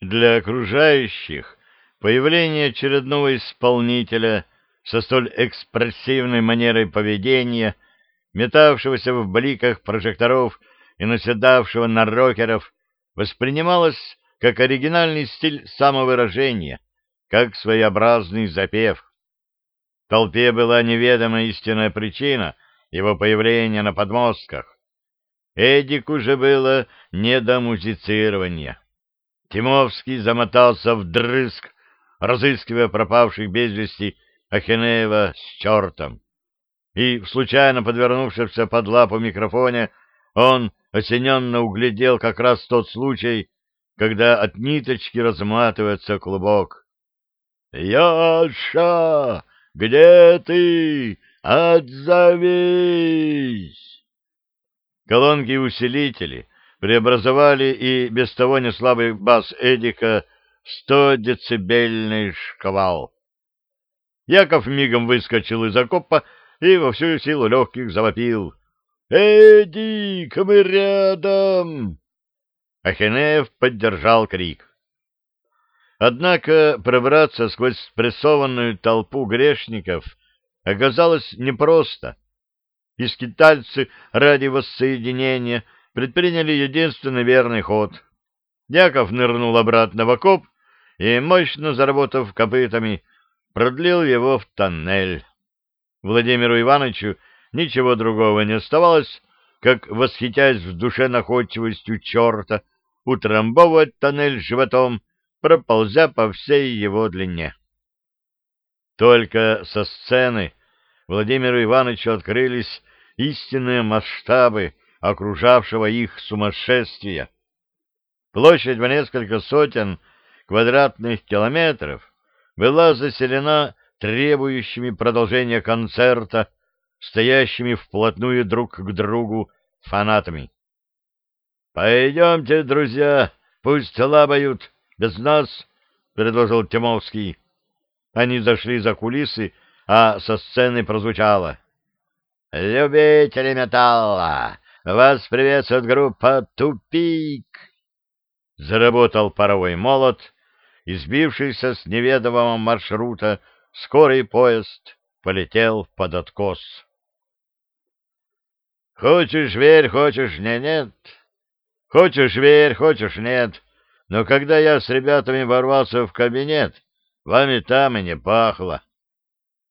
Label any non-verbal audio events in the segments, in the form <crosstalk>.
Для окружающих появление очередного исполнителя со столь экспрессивной манерой поведения, метавшегося в бликах прожекторов и наседавшего на рокеров, воспринималось как оригинальный стиль самовыражения, как своеобразный запев. Толпе была неведома истинная причина его появления на подмостках. Эдику же было не до музицирования. Тимовский замотался вдрызг, разыскивая пропавших без вести Ахенеева с чертом. И в случайно подвернувшемся под лапу микрофоне он осененно углядел как раз тот случай, когда от ниточки разматывается клубок. «Яша, где ты? Отзовись!» Колонки усилители преобразовали и без того неслабый бас Эдика в сто-децибельный шквал. Яков мигом выскочил из окопа и во всю силу легких завопил. «Эдик, мы рядом!» Ахенеев поддержал крик. Однако пробраться сквозь спрессованную толпу грешников оказалось непросто. И скитальцы ради воссоединения предприняли единственный верный ход. Яков нырнул обратно в окоп и, мощно заработав копытами, продлил его в тоннель. Владимиру Ивановичу ничего другого не оставалось, как, восхитясь в душе находчивостью черта, утрамбовывать тоннель животом, проползя по всей его длине. Только со сцены Владимиру Ивановичу открылись истинные масштабы окружавшего их сумасшествия. Площадь в несколько сотен квадратных километров была заселена требующими продолжения концерта, стоящими вплотную друг к другу фанатами. «Пойдемте, друзья, пусть лабают, без нас», — предложил Тимовский. Они зашли за кулисы, а со сцены прозвучало. «Любители металла, вас приветствует группа «Тупик». Заработал паровой молот, избившийся с неведомого маршрута, скорый поезд полетел под откос. Хочешь верь, хочешь не нет. Хочешь верь, хочешь нет. Но когда я с ребятами ворвался в кабинет, вами там и не пахло.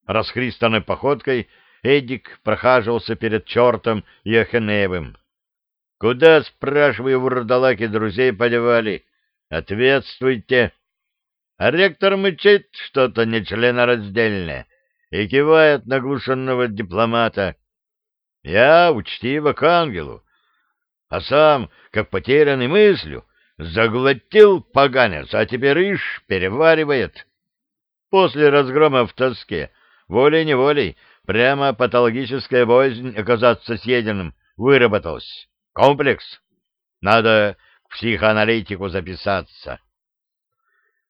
Расхристанной походкой Эдик прохаживался перед чертом и Ахеневым. Куда, спрашиваю, вурдалаки друзей подевали? Ответствуйте. А ректор мычит что-то нечленораздельное и кивает наглушенного дипломата. Я учтиво к ангелу, а сам, как потерянный мыслью, заглотил поганец, а теперь ишь переваривает. После разгрома в тоске, волей-неволей, прямо патологическая боязнь оказаться съеденным выработалась. Комплекс. Надо к психоаналитику записаться.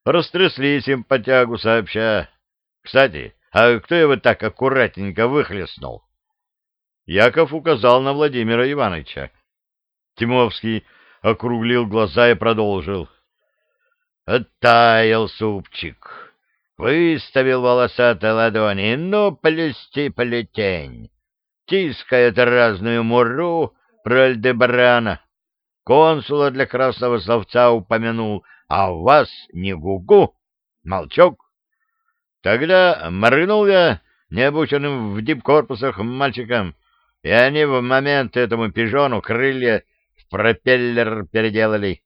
Растрясли симпатягу сообща. Кстати, а кто его так аккуратненько выхлестнул? Яков указал на Владимира Ивановича. Тимовский округлил глаза и продолжил. Оттаял супчик. Выставил волосатые ладони. Ну, плести плетень. Тискает разную муру про Альдебрана. Консула для красного словца упомянул, а у вас не гугу, молчок. Тогда моргнул я необученным в дипкорпусах мальчикам, и они в момент этому пижону крылья в пропеллер переделали.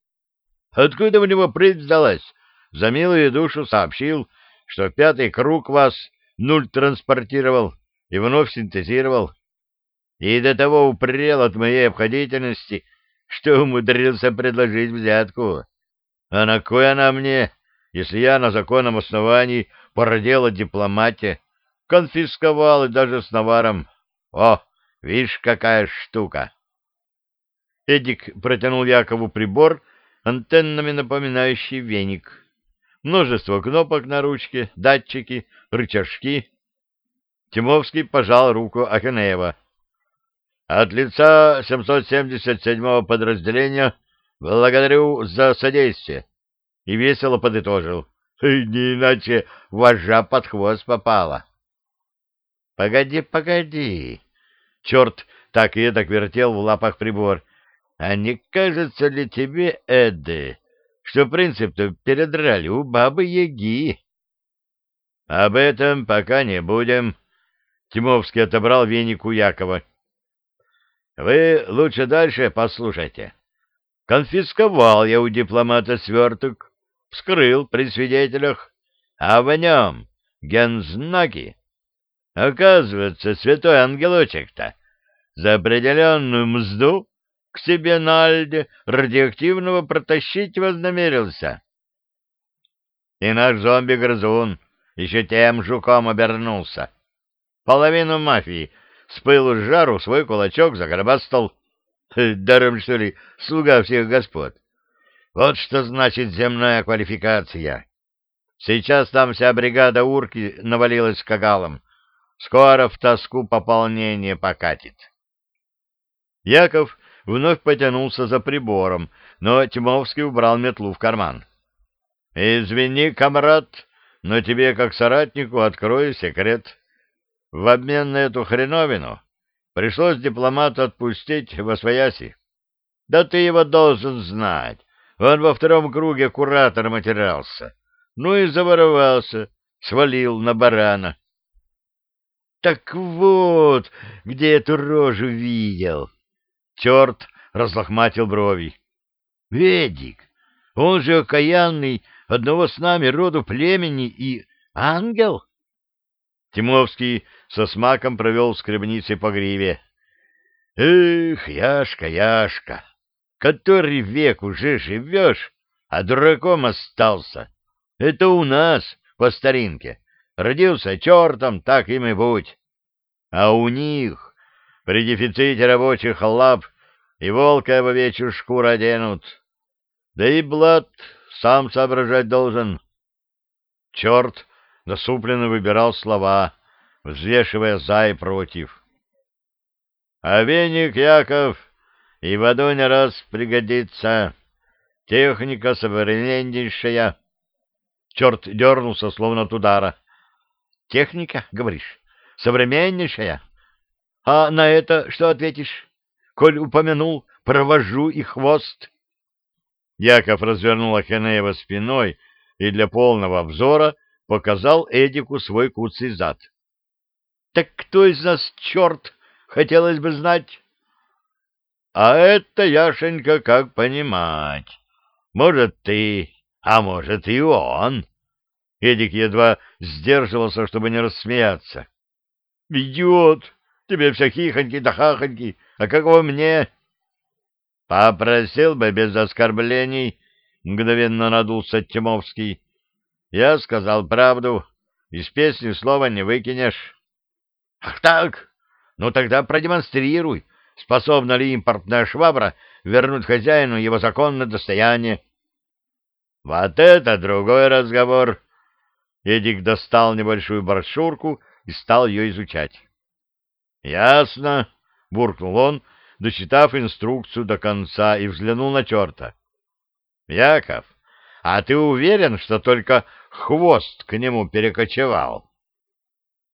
Откуда у него прыть сдалась? За милую душу сообщил, что пятый круг вас нуль транспортировал и вновь синтезировал. И до того упрел от моей обходительности, что умудрился предложить взятку. А на кой она мне, если я на законном основании породела дипломатия, конфисковал и даже с наваром? О, Видишь, какая штука!» Эдик протянул Якову прибор, антеннами напоминающий веник. Множество кнопок на ручке, датчики, рычажки. Тимовский пожал руку Аханеева. «От лица 777-го подразделения благодарю за содействие. и весело подытожил. Не иначе вожа под хвост попала. Погоди, погоди. Черт так и так вертел в лапах прибор. А не кажется ли тебе, Эдды, что принцип-то передрали у бабы-яги? Об этом пока не будем. Тимовский отобрал веник у Якова. Вы лучше дальше послушайте. Конфисковал я у дипломата сверток, вскрыл при свидетелях, а в нем гензнаки. Оказывается, святой ангелочек-то за определенную мзду к себе на Альде радиоактивного протащить вознамерился. И наш зомби-грызун еще тем жуком обернулся. Половину мафии с пылу с жару свой кулачок загробастал. <laughs> Даром, что ли, слуга всех господ. Вот что значит земная квалификация. Сейчас там вся бригада урки навалилась кагалом. Скоро в тоску пополнение покатит. Яков вновь потянулся за прибором, но Тимовский убрал метлу в карман. — Извини, комрад, но тебе, как соратнику, открою секрет. В обмен на эту хреновину пришлось дипломата отпустить во свояси. Да ты его должен знать. Он во втором круге куратором отирался. Ну и заворовался, свалил на барана. Так вот, где эту рожу видел. Черт разлохматил брови. Ведик, он же окаянный, одного с нами роду племени и ангел. Тимовский со смаком провел скребницей по гриве. Эх, Яшка, Яшка, который век уже живешь, а дураком остался. Это у нас, по старинке. Родился чертом, так им и будь. А у них при дефиците рабочих лап и волка в овечью шкуру оденут. Да и Блад сам соображать должен. Черт насупленно выбирал слова, взвешивая за и против. А веник, Яков, и в не раз пригодится. Техника современнейшая. Черт дернулся, словно от удара. Техника, говоришь, современнейшая? А на это что ответишь? Коль упомянул, провожу и хвост. Яков развернул Ахенеева спиной и для полного обзора показал Эдику свой куцый зад. — Так кто из нас черт, хотелось бы знать? — А это, Яшенька, как понимать. Может, ты, а может, и он. Эдик едва сдерживался, чтобы не рассмеяться. — Идиот! Тебе все хихоньки да хахоньки, а как во мне? — Попросил бы без оскорблений, — мгновенно надулся Тимовский. — Я сказал правду, из песни слова не выкинешь. — Ах так? Ну тогда продемонстрируй, способна ли импортная швабра вернуть хозяину его законное достояние. — Вот это другой разговор! Эдик достал небольшую брошюрку и стал ее изучать. — Ясно, — буркнул он, дочитав инструкцию до конца, и взглянул на черта. — Яков, а ты уверен, что только хвост к нему перекочевал?